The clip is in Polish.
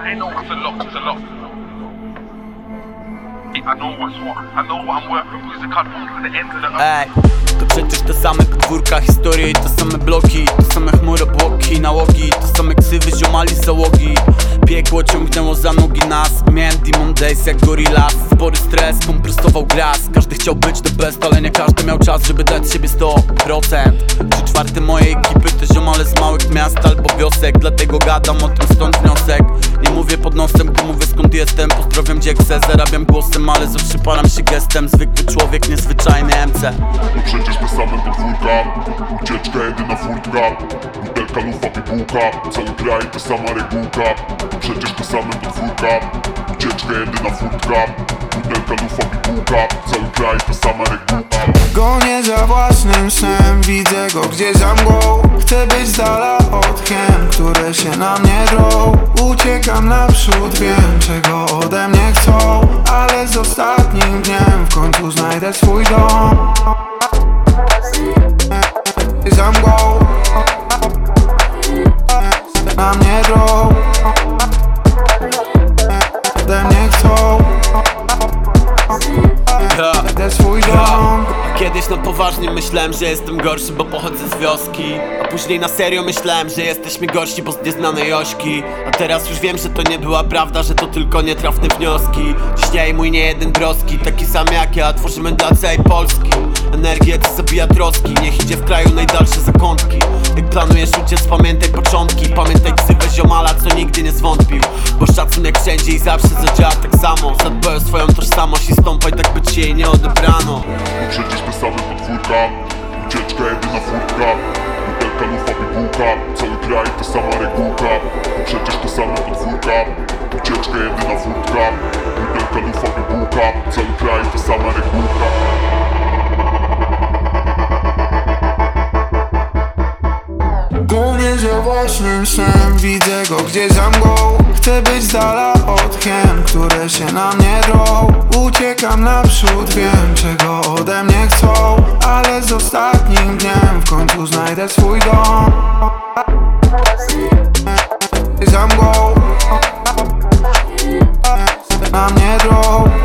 I know it's a lot, it's a lot. I know what's what. I know I'm worth. Music hard to the end of the Ej, to przecież te same podwórka, historie i te same bloki Te same chmury, obłoki, nałogi Te same ksywy, ziomali, załogi Piekło ciągnęło za nogi nas Miałem demon days jak gorillas Spory stres, kompresował gras Każdy chciał być the best, ale nie każdy miał czas, żeby dać siebie 100% Trzy czwarte mojej ekipy to ziomale z małych miast albo wiosek. Dlatego gadam o tym, stąd wniosek. Nie mówię pod nosem, gdy mówię skąd jestem. Pozdrawiam gdzie chcę, zarabiam głosem, ale zawsze param się gestem. Zwykły człowiek, niezwyczajny MC No przecież te same podwórka Ucieczka, jedyna furtka. Butelka, lufa, pigułka. Cały kraj, ta sama regułka. Przecież te same podwórka Ucieczka, jedyna furtka Butelka, lufa, pigułka Cały kraj, ta sama regułka Gonię za własnym snem, widzę go gdzieś za mgłą. Chcę być z dala od hien, które się na mnie drą. Uciekam naprzód, wiem czego ode mnie chcą. Ale z ostatnim dniem w końcu znajdę swój dom. Za mgłą. Na mnie drą Dom. Kiedyś na poważnie myślałem, że jestem gorszy, bo pochodzę z wioski. A później na serio myślałem, że jesteśmy gorsi, bo z nieznanej ośki. A teraz już wiem, że to nie była prawda, że to tylko nietrafne wnioski. Dzisiaj mój niejeden broski, taki sam jak ja, tworzymy dla całej Polski. Energię co zabija troski, niech idzie w kraju najdalsze zakątki. Jak planujesz uciec, pamiętaj początki. Pamiętaj ksywę ziomala, co nigdy nie zwątpił szacunek wszędzie i zawsze zadziała tak samo. Zadbaj o swoją tożsamość i stąpaj tak, by ci jej nie odebrano. No przecież te podwórka Ucieczka, jedyna furtka Butelka, lufa, pigułka. Cały kraj, ta sama regułka. No przecież te same podwórka Ucieczka, jedyna furtka. Butelka, lufa, pigułka. Cały kraj, ta sama regułka własnym snem Widzę go gdzieś za mgłą. Chcę być z dala od chiem, które się na mnie drą. Uciekam naprzód, wiem czego ode mnie chcą. Ale z ostatnim dniem w końcu znajdę swój dom. Za mgłą. Na mnie drą.